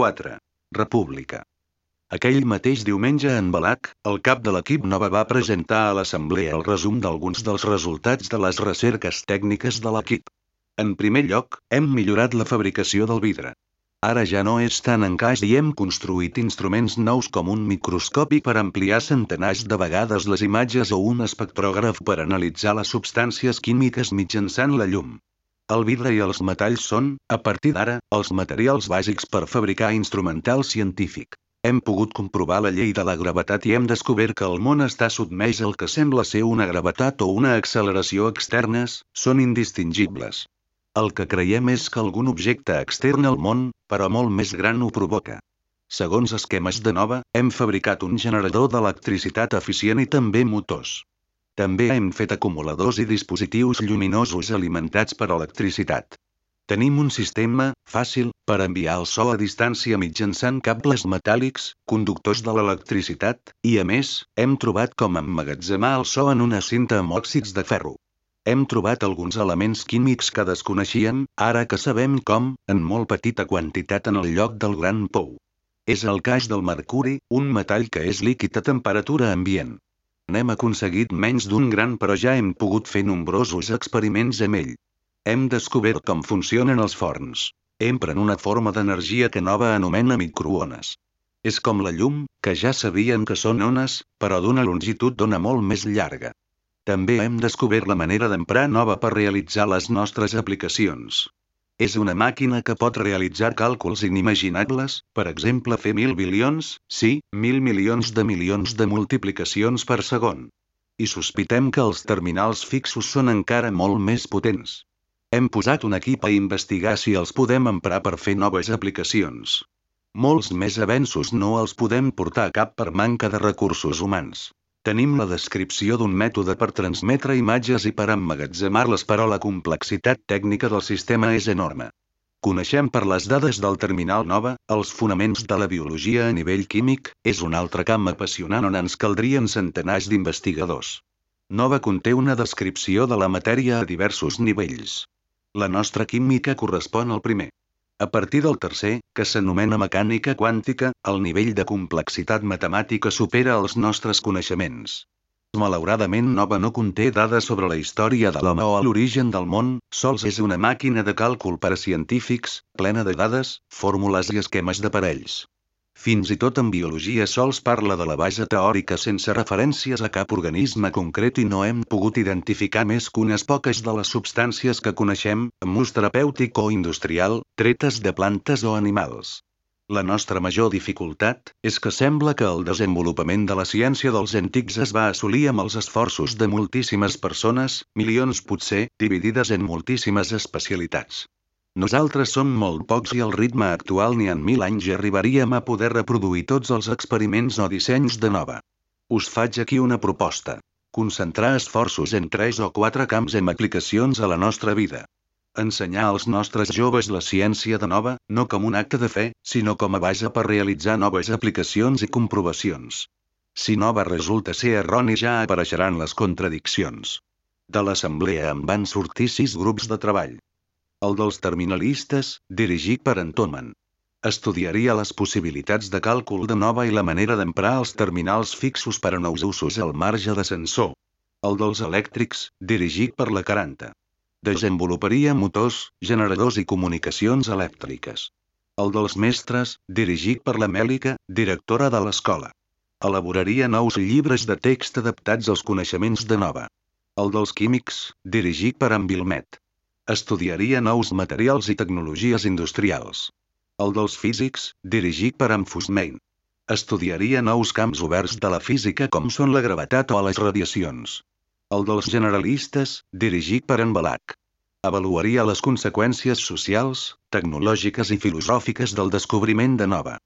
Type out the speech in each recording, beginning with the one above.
4. República. Aquell mateix diumenge en Balac, el cap de l'equip Nova va presentar a l'assemblea el resum d'alguns dels resultats de les recerques tècniques de l'equip. En primer lloc, hem millorat la fabricació del vidre. Ara ja no és tan encaix i hem construït instruments nous com un microscopi per ampliar centenars de vegades les imatges o un espectrògraf per analitzar les substàncies químiques mitjançant la llum. El vidre i els metalls són, a partir d'ara, els materials bàsics per fabricar instrumental científic. Hem pogut comprovar la llei de la gravetat i hem descobert que el món està sotmès al que sembla ser una gravetat o una acceleració externes, són indistingibles. El que creiem és que algun objecte extern al món, però molt més gran ho provoca. Segons esquemes de nova, hem fabricat un generador d'electricitat eficient i també motors. També hem fet acumuladors i dispositius lluminosos alimentats per electricitat. Tenim un sistema, fàcil, per enviar el so a distància mitjançant cables metàl·lics, conductors de l'electricitat, i a més, hem trobat com emmagatzemar el so en una cinta amb òxids de ferro. Hem trobat alguns elements químics que desconeixíem, ara que sabem com, en molt petita quantitat en el lloc del gran pou. És el cas del mercuri, un metall que és líquid a temperatura ambient. N'hem aconseguit menys d'un gran però ja hem pogut fer nombrosos experiments amb ell. Hem descobert com funcionen els forns. Empren una forma d'energia que Nova anomena microones. És com la llum, que ja sabien que són ones, però d'una longitud d'ona molt més llarga. També hem descobert la manera d'emprar Nova per realitzar les nostres aplicacions. És una màquina que pot realitzar càlculs inimaginables, per exemple fer mil bilions, sí, mil milions de milions de multiplicacions per segon. I sospitem que els terminals fixos són encara molt més potents. Hem posat un equip a investigar si els podem emprar per fer noves aplicacions. Molts més avenços no els podem portar a cap per manca de recursos humans. Tenim la descripció d'un mètode per transmetre imatges i per emmagatzemar-les però la complexitat tècnica del sistema és enorme. Coneixem per les dades del terminal nova, els fonaments de la biologia a nivell químic, és un altre camp apassionant on ens caldrien centenars d'investigadors. Nova conté una descripció de la matèria a diversos nivells. La nostra química correspon al primer. A partir del tercer, que s'anomena mecànica quàntica, el nivell de complexitat matemàtica supera els nostres coneixements. Malauradament Nova no conté dades sobre la història de l'home o l'origen del món, sols és una màquina de càlcul per a científics, plena de dades, fórmules i esquemes de parells. Fins i tot en biologia sols parla de la base teòrica sense referències a cap organisme concret i no hem pogut identificar més que unes poques de les substàncies que coneixem, amb ús terapèutic o industrial, tretes de plantes o animals. La nostra major dificultat és que sembla que el desenvolupament de la ciència dels antics es va assolir amb els esforços de moltíssimes persones, milions potser, dividides en moltíssimes especialitats. Nosaltres som molt pocs i al ritme actual ni en mil anys arribaríem a poder reproduir tots els experiments o dissenys de nova. Us faig aquí una proposta. Concentrar esforços en tres o quatre camps amb aplicacions a la nostra vida. Ensenyar als nostres joves la ciència de nova, no com un acte de fe, sinó com a base per realitzar noves aplicacions i comprovacions. Si nova resulta ser erroni ja apareixeran les contradiccions. De l'assemblea en van sortir sis grups de treball el dels terminalistes, dirigit per Antoman. Estudiaria les possibilitats de càlcul de nova i la manera d'emprar els terminals fixos per a nous usos al marge de sensor. El dels elèctrics, dirigit per la Caranta. Desenvoluparia motors, generadors i comunicacions elèctriques. El dels mestres, dirigit per la Mèlica, directora de l'escola. Elaboraria nous llibres de text adaptats als coneixements de nova. El dels químics, dirigit per en Vilmet. Estudiaria nous materials i tecnologies industrials. El dels físics, dirigit per Amfusmain. Estudiaria nous camps oberts de la física com són la gravetat o les radiacions. El dels generalistes, dirigit per en Balac. Avaluaria les conseqüències socials, tecnològiques i filosòfiques del descobriment de nova.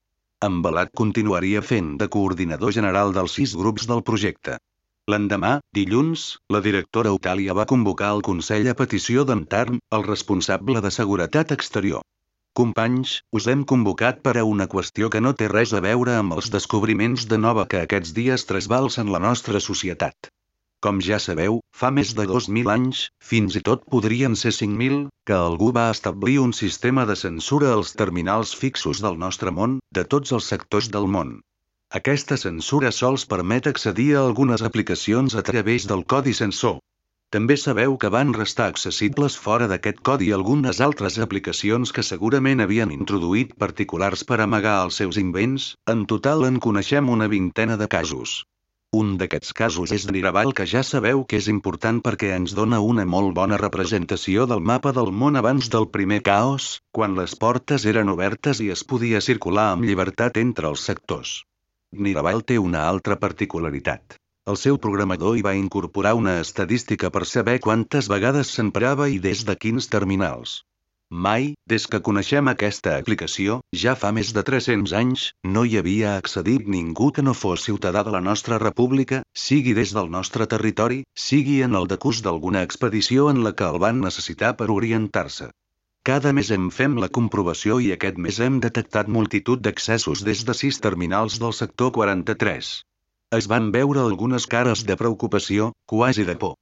En Balac continuaria fent de coordinador general dels sis grups del projecte. L'endemà, dilluns, la directora Eutàlia va convocar el Consell a petició d'en Tarn, el responsable de Seguretat Exterior. Companys, us hem convocat per a una qüestió que no té res a veure amb els descobriments de nova que aquests dies trasbalsen la nostra societat. Com ja sabeu, fa més de 2.000 anys, fins i tot podrien ser 5.000, que algú va establir un sistema de censura als terminals fixos del nostre món, de tots els sectors del món. Aquesta censura sols permet accedir a algunes aplicacions a través del codi sensor. També sabeu que van restar accessibles fora d'aquest codi algunes altres aplicacions que segurament havien introduït particulars per amagar els seus invents, en total en coneixem una vintena de casos. Un d'aquests casos és Niraval que ja sabeu que és important perquè ens dona una molt bona representació del mapa del món abans del primer caos, quan les portes eren obertes i es podia circular amb llibertat entre els sectors. Niraval té una altra particularitat. El seu programador hi va incorporar una estadística per saber quantes vegades s'emprava i des de quins terminals. Mai, des que coneixem aquesta aplicació, ja fa més de 300 anys, no hi havia accedit ningú que no fos ciutadà de la nostra república, sigui des del nostre territori, sigui en el decús d'alguna expedició en la que el van necessitar per orientar-se. Cada mes en fem la comprovació i aquest mes hem detectat multitud d'accessos des de sis terminals del sector 43. Es van veure algunes cares de preocupació, quasi de por.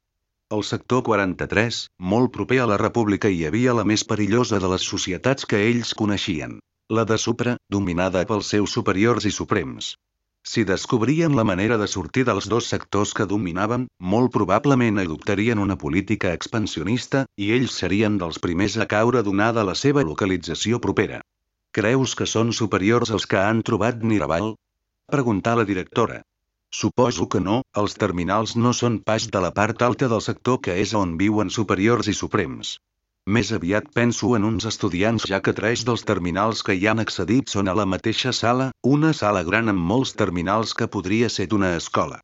Al sector 43, molt proper a la República hi havia la més perillosa de les societats que ells coneixien. La de Supra, dominada pels seus superiors i suprems. Si descobrien la manera de sortir dels dos sectors que dominaven, molt probablement adoptarien una política expansionista, i ells serien dels primers a caure donada la seva localització propera. Creus que són superiors als que han trobat Niraval? Preguntà la directora. Suposo que no, els terminals no són pas de la part alta del sector que és on viuen superiors i suprems. Més aviat penso en uns estudiants ja que tres dels terminals que hi han accedit són a la mateixa sala, una sala gran amb molts terminals que podria ser d'una escola.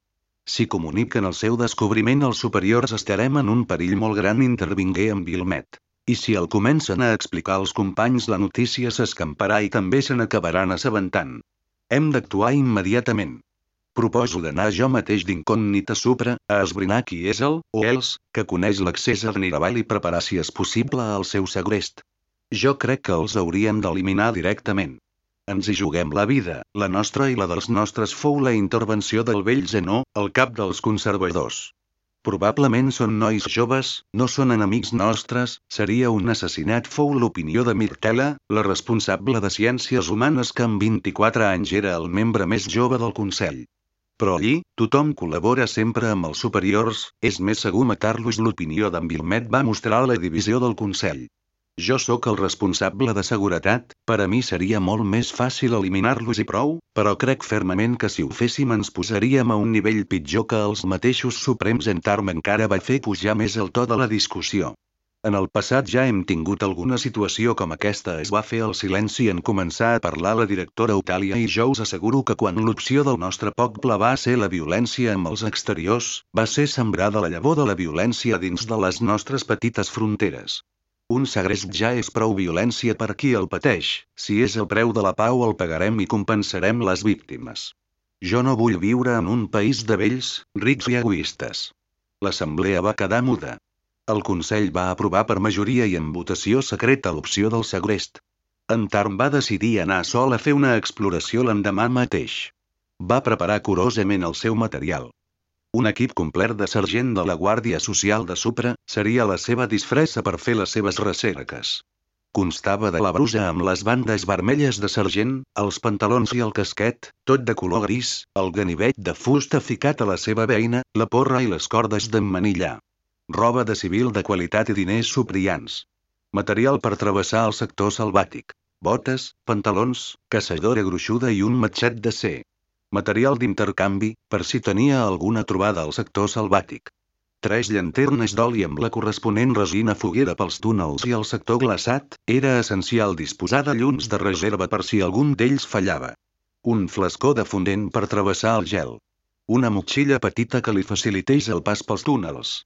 Si comuniquen el seu descobriment als superiors estarem en un perill molt gran intervingué amb Vilmet. I si el comencen a explicar als companys la notícia s'escamparà i també se n'acabaran assabentant. Hem d'actuar immediatament. Proposo d'anar jo mateix d'incògnita supra, a esbrinar qui és el, o els, que coneix l'accés a Niraval i preparar si és possible el seu segrest. Jo crec que els hauríem d'eliminar directament. Ens hi juguem la vida, la nostra i la dels nostres fou la intervenció del vell Zenó, el cap dels conservadors. Probablement són nois joves, no són enemics nostres, seria un assassinat fou l'opinió de Mirtela, la responsable de Ciències Humanes que amb 24 anys era el membre més jove del Consell. Però allí, tothom col·labora sempre amb els superiors, és més segur matar-los l'opinió d'en Vilmet va mostrar la divisió del Consell. Jo sóc el responsable de seguretat, per a mi seria molt més fàcil eliminar-los i prou, però crec fermament que si ho féssim ens posaríem a un nivell pitjor que els mateixos suprems en Tarm encara va fer pujar més el to de la discussió. En el passat ja hem tingut alguna situació com aquesta es va fer el silenci en començar a parlar la directora Eutàlia i jo us asseguro que quan l'opció del nostre poble va ser la violència amb els exteriors, va ser sembrada la llavor de la violència dins de les nostres petites fronteres. Un segrest ja és prou violència per qui el pateix, si és el preu de la pau el pagarem i compensarem les víctimes. Jo no vull viure en un país de vells, rics i egoistes. L'assemblea va quedar muda. El Consell va aprovar per majoria i en votació secreta l'opció del segrest. En Tarn va decidir anar sol a fer una exploració l'endemà mateix. Va preparar curosament el seu material. Un equip complet de sergent de la Guàrdia Social de Supra seria la seva disfressa per fer les seves recerques. Constava de la brusa amb les bandes vermelles de sergent, els pantalons i el casquet, tot de color gris, el ganivet de fusta ficat a la seva veïna, la porra i les cordes d'emmanillar roba de civil de qualitat i diners suprians. Material per travessar el sector salvàtic. Botes, pantalons, caçadora gruixuda i un matxet de ser. Material d'intercanvi, per si tenia alguna trobada al sector salvàtic. Tres llanternes d'oli amb la corresponent resina foguera pels túnels i el sector glaçat, era essencial disposar de llums de reserva per si algun d'ells fallava. Un flascó de fondent per travessar el gel. Una motxilla petita que li facilités el pas pels túnels.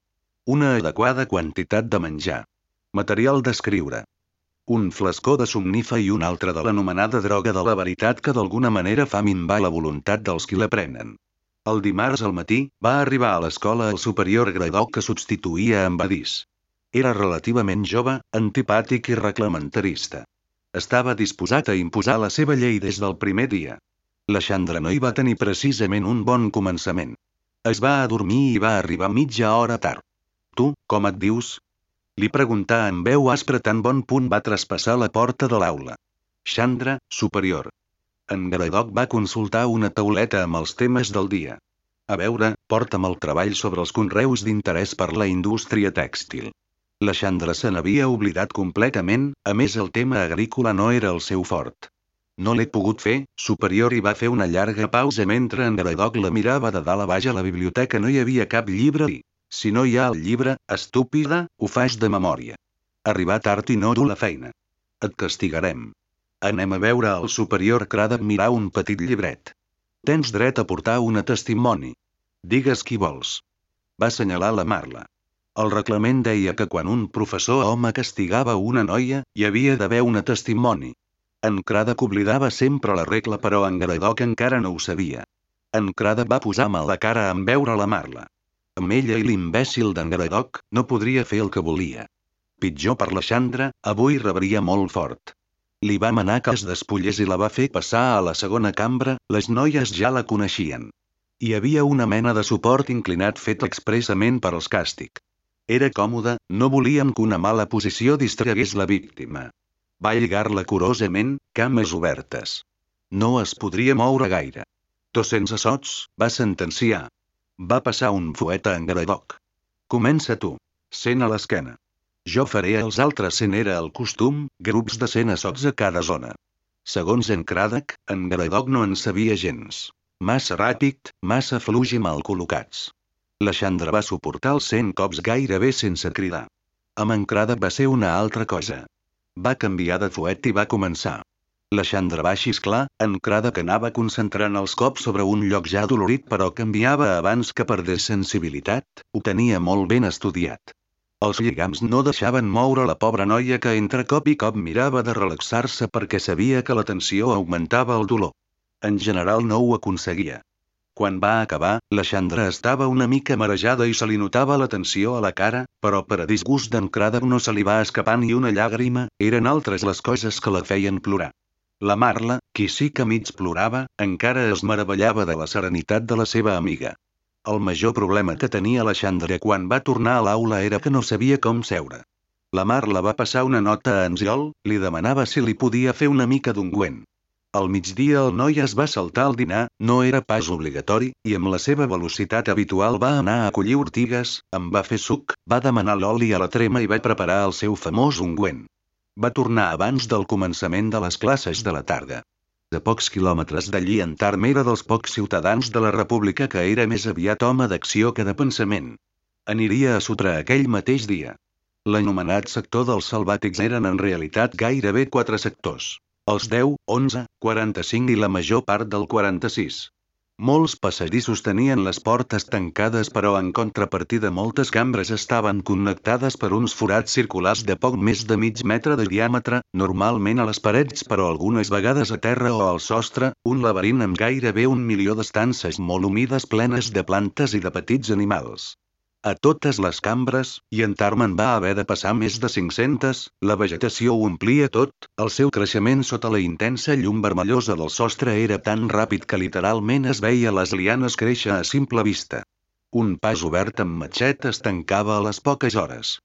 Una adequada quantitat de menjar. Material d'escriure. Un flascó de somnifa i un altre de l'anomenada droga de la veritat que d'alguna manera fa minvar la voluntat dels qui la prenen. El dimarts al matí, va arribar a l'escola el superior Gradó que substituïa en Badís. Era relativament jove, antipàtic i reclamentarista. Estava disposat a imposar la seva llei des del primer dia. La Xandra no hi va tenir precisament un bon començament. Es va adormir i va arribar mitja hora tard. Tu, com et dius? Li preguntà en veu aspre tan bon punt va traspassar la porta de l'aula. Chandra, superior. En Garadoc va consultar una tauleta amb els temes del dia. A veure, porta'm el treball sobre els conreus d'interès per la indústria tèxtil. La Chandra se n'havia oblidat completament, a més el tema agrícola no era el seu fort. No l'he pogut fer, superior i va fer una llarga pausa mentre en Garadoc la mirava de dalt a baix a la biblioteca no hi havia cap llibre i, si no hi ha el llibre, estúpida, ho fas de memòria. Arribar tard i no dur la feina. Et castigarem. Anem a veure el superior crada mirar un petit llibret. Tens dret a portar una testimoni. Digues qui vols. Va assenyalar la Marla. El reglament deia que quan un professor home castigava una noia, hi havia d'haver una testimoni. En Craddock oblidava sempre la regla però en Garadoc encara no ho sabia. En Craddock va posar mal la cara en veure la Marla. Amb ella i l'imbècil d'en Garadoc, no podria fer el que volia. Pitjor per la Chandra, avui rebria molt fort. Li va manar que es despullés i la va fer passar a la segona cambra, les noies ja la coneixien. Hi havia una mena de suport inclinat fet expressament per als càstig. Era còmode, no volíem que una mala posició distragués la víctima. Va lligar-la curosament, cames obertes. No es podria moure gaire. To sense sots, va sentenciar. Va passar un fuet a en Garadoc. Comença tu. Sent a l'esquena. Jo faré els altres sent era el costum, grups de cent assots a cada zona. Segons en Craddock, en Garadoc no en sabia gens. Massa ràpid, massa fluix i mal col·locats. La Chandra va suportar els cent cops gairebé sense cridar. Amb en Craddock va ser una altra cosa. Va canviar de fuet i va començar. La Chandra va xisclar, encrada que anava concentrant els cops sobre un lloc ja dolorit però canviava abans que perdés sensibilitat, ho tenia molt ben estudiat. Els lligams no deixaven moure la pobra noia que entre cop i cop mirava de relaxar-se perquè sabia que la tensió augmentava el dolor. En general no ho aconseguia. Quan va acabar, la Chandra estava una mica marejada i se li notava la tensió a la cara, però per a disgust d'en Craddock no se li va escapar ni una llàgrima, eren altres les coses que la feien plorar. La Marla, qui sí que mig plorava, encara es meravellava de la serenitat de la seva amiga. El major problema que tenia la Chandra quan va tornar a l'aula era que no sabia com seure. La Marla va passar una nota a Anziol, li demanava si li podia fer una mica d'ungüent. Al migdia el noi es va saltar al dinar, no era pas obligatori, i amb la seva velocitat habitual va anar a collir ortigues, em va fer suc, va demanar l'oli a la trema i va preparar el seu famós ungüent. Va tornar abans del començament de les classes de la tarda. A pocs quilòmetres d'allí en Tarm era dels pocs ciutadans de la república que era més aviat home d'acció que de pensament. Aniria a Sutra aquell mateix dia. L'anomenat sector dels salvàtics eren en realitat gairebé quatre sectors els 10, 11, 45 i la major part del 46. Molts passadissos tenien les portes tancades però en contrapartida moltes cambres estaven connectades per uns forats circulars de poc més de mig metre de diàmetre, normalment a les parets però algunes vegades a terra o al sostre, un laberint amb gairebé un milió d'estances molt humides plenes de plantes i de petits animals a totes les cambres, i en Tarman va haver de passar més de 500, la vegetació ho omplia tot, el seu creixement sota la intensa llum vermellosa del sostre era tan ràpid que literalment es veia les lianes créixer a simple vista. Un pas obert amb matxet es tancava a les poques hores.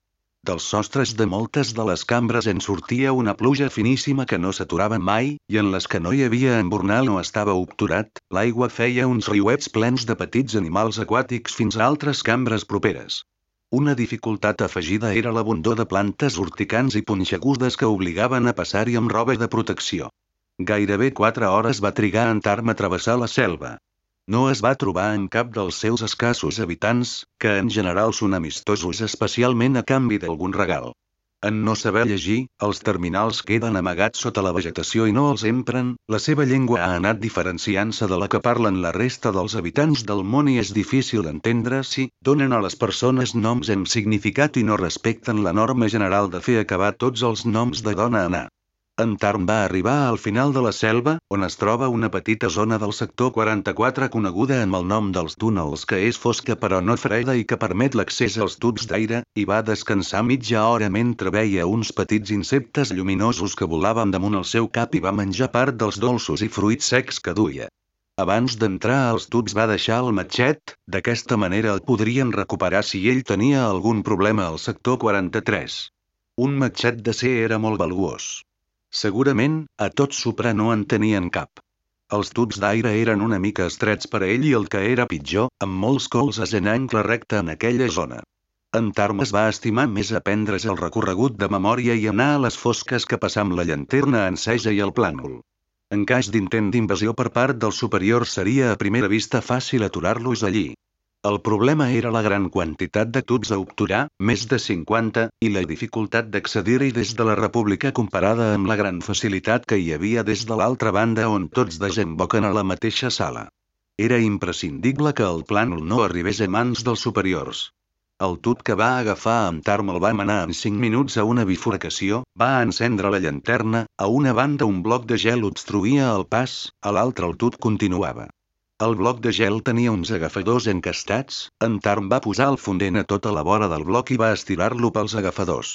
Dels sostres de moltes de les cambres en sortia una pluja finíssima que no s'aturava mai, i en les que no hi havia embornal no estava obturat, l'aigua feia uns riuets plens de petits animals aquàtics fins a altres cambres properes. Una dificultat afegida era l'abundor de plantes urticants i punxegudes que obligaven a passar-hi amb roba de protecció. Gairebé quatre hores va trigar en Tarm a travessar la selva. No es va trobar en cap dels seus escassos habitants, que en general són amistosos especialment a canvi d'algun regal. En no saber llegir, els terminals queden amagats sota la vegetació i no els empren, la seva llengua ha anat diferenciant-se de la que parlen la resta dels habitants del món i és difícil entendre si donen a les persones noms amb significat i no respecten la norma general de fer acabar tots els noms de dona anar. En Tarn va arribar al final de la selva, on es troba una petita zona del sector 44 coneguda amb el nom dels túnels que és fosca però no freda i que permet l'accés als tubs d'aire, i va descansar mitja hora mentre veia uns petits insectes lluminosos que volaven damunt el seu cap i va menjar part dels dolços i fruits secs que duia. Abans d'entrar als tubs va deixar el matxet, d'aquesta manera el podrien recuperar si ell tenia algun problema al sector 43. Un matxet de ser era molt valuós. Segurament, a tot Supra no en tenien cap. Els tubs d'aire eren una mica estrets per a ell i el que era pitjor, amb molts colzes en angle recte en aquella zona. En Tarmes va estimar més aprendre's el recorregut de memòria i anar a les fosques que passar amb la llanterna encesa i el plànol. En cas d'intent d'invasió per part del superior seria a primera vista fàcil aturar-los allí. El problema era la gran quantitat de tubs a obturar, més de 50, i la dificultat d'accedir-hi des de la República comparada amb la gran facilitat que hi havia des de l'altra banda on tots desemboquen a la mateixa sala. Era imprescindible que el plànol no arribés a mans dels superiors. El tut que va agafar amb Tarm el va manar en 5 minuts a una bifurcació, va encendre la llanterna, a una banda un bloc de gel obstruïa el pas, a l'altra el tut continuava. El bloc de gel tenia uns agafadors encastats, en Tarm va posar el fondent a tota la vora del bloc i va estirar-lo pels agafadors.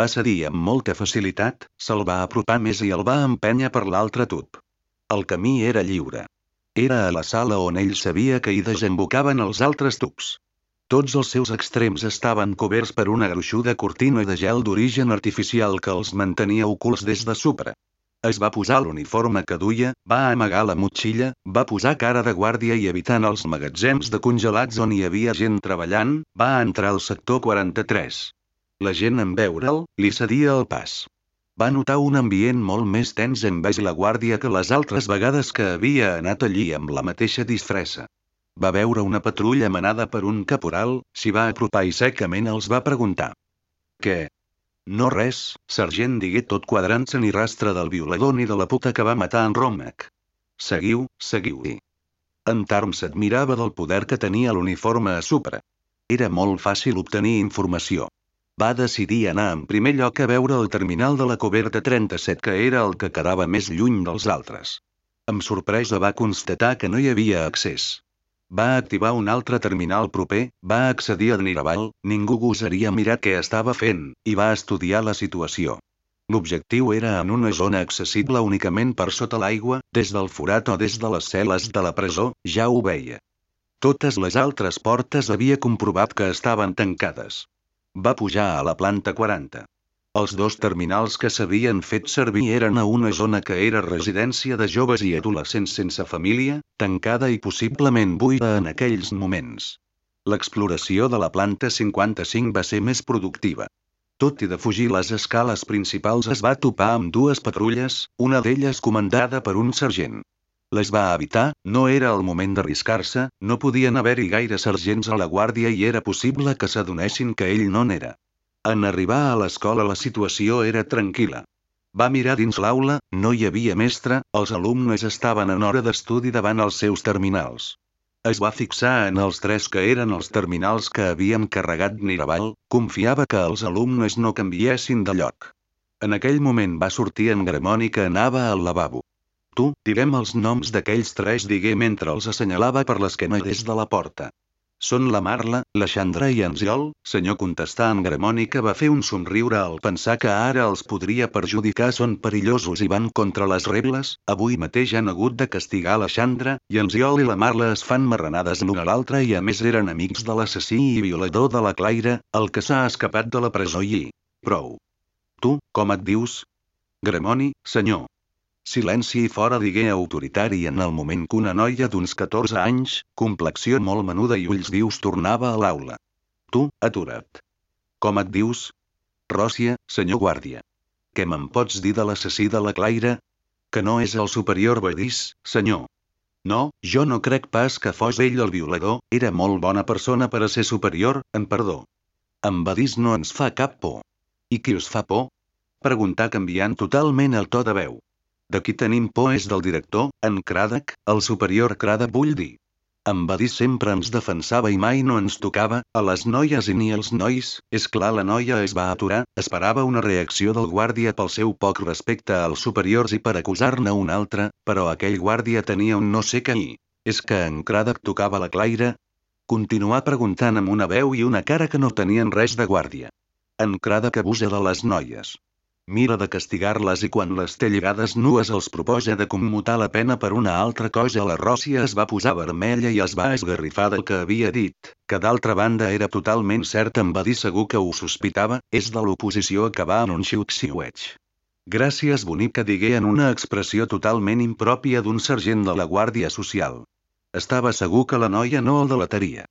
Va cedir amb molta facilitat, se'l va apropar més i el va empènyer per l'altre tub. El camí era lliure. Era a la sala on ell sabia que hi desembocaven els altres tubs. Tots els seus extrems estaven coberts per una gruixuda cortina de gel d'origen artificial que els mantenia ocults des de supra. Es va posar l'uniforme que duia, va amagar la motxilla, va posar cara de guàrdia i evitant els magatzems de congelats on hi havia gent treballant, va entrar al sector 43. La gent en veure'l, li cedia el pas. Va notar un ambient molt més tens envers la guàrdia que les altres vegades que havia anat allí amb la mateixa disfressa. Va veure una patrulla manada per un caporal, s'hi va apropar i secament els va preguntar. Què? No res, sergent digué tot quadrant-se ni rastre del violador ni de la puta que va matar en Romac. Seguiu, seguiu-hi. En Tarm s'admirava del poder que tenia l'uniforme a Supra. Era molt fàcil obtenir informació. Va decidir anar en primer lloc a veure el terminal de la coberta 37 que era el que quedava més lluny dels altres. Amb sorpresa va constatar que no hi havia accés. Va activar un altre terminal proper, va accedir a Niraval, ningú gosaria mirar què estava fent, i va estudiar la situació. L'objectiu era en una zona accessible únicament per sota l'aigua, des del forat o des de les cel·les de la presó, ja ho veia. Totes les altres portes havia comprovat que estaven tancades. Va pujar a la planta 40. Els dos terminals que s'havien fet servir eren a una zona que era residència de joves i adolescents sense família, tancada i possiblement buida en aquells moments. L'exploració de la planta 55 va ser més productiva. Tot i de fugir les escales principals es va topar amb dues patrulles, una d'elles comandada per un sergent. Les va evitar, no era el moment d'arriscar-se, no podien haver-hi gaire sergents a la guàrdia i era possible que s'adonessin que ell no n'era. En arribar a l'escola la situació era tranquil·la. Va mirar dins l'aula, no hi havia mestre, els alumnes estaven en hora d'estudi davant els seus terminals. Es va fixar en els tres que eren els terminals que havien carregat Niraval, confiava que els alumnes no canviessin de lloc. En aquell moment va sortir en Gramoni que anava al lavabo. Tu, direm els noms d'aquells tres digué mentre els assenyalava per l'esquena des de la porta. Són la Marla, la Xandra i en Ziol, senyor contestà en Gramoni que va fer un somriure al pensar que ara els podria perjudicar són perillosos i van contra les regles, avui mateix han hagut de castigar la Xandra, i en Ziol i la Marla es fan marranades l'un a l'altre i a més eren amics de l'assassí i violador de la Claire, el que s'ha escapat de la presó i... Prou. Tu, com et dius? Gramoni, senyor. Silenci i fora digué autoritari en el moment que una noia d'uns 14 anys, complexió molt menuda i ulls vius tornava a l'aula. Tu, atura't. Com et dius? Ròcia, senyor guàrdia. Què me'n pots dir de l'assassí de la Claire? Que no és el superior Badís, senyor. No, jo no crec pas que fos ell el violador, era molt bona persona per a ser superior, en perdó. En Badís no ens fa cap por. I qui us fa por? Preguntà canviant totalment el to de veu. De qui tenim por és del director, en Craddock, el superior Craddock vull dir. En va dir sempre ens defensava i mai no ens tocava, a les noies i ni als nois, és clar la noia es va aturar, esperava una reacció del guàrdia pel seu poc respecte als superiors i per acusar-ne un altre, però aquell guàrdia tenia un no sé què i... És que en Craddock tocava la claire? Continuà preguntant amb una veu i una cara que no tenien res de guàrdia. En Craddock abusa de les noies. Mira de castigar-les i quan les té lligades nues els proposa de commutar la pena per una altra cosa la Ròssia es va posar vermella i es va esgarrifar del que havia dit, que d'altra banda era totalment cert em va dir segur que ho sospitava, és de l'oposició va en un xiuxiueig. Gràcies bonica digué en una expressió totalment impròpia d'un sergent de la Guàrdia Social. Estava segur que la noia no el delataria.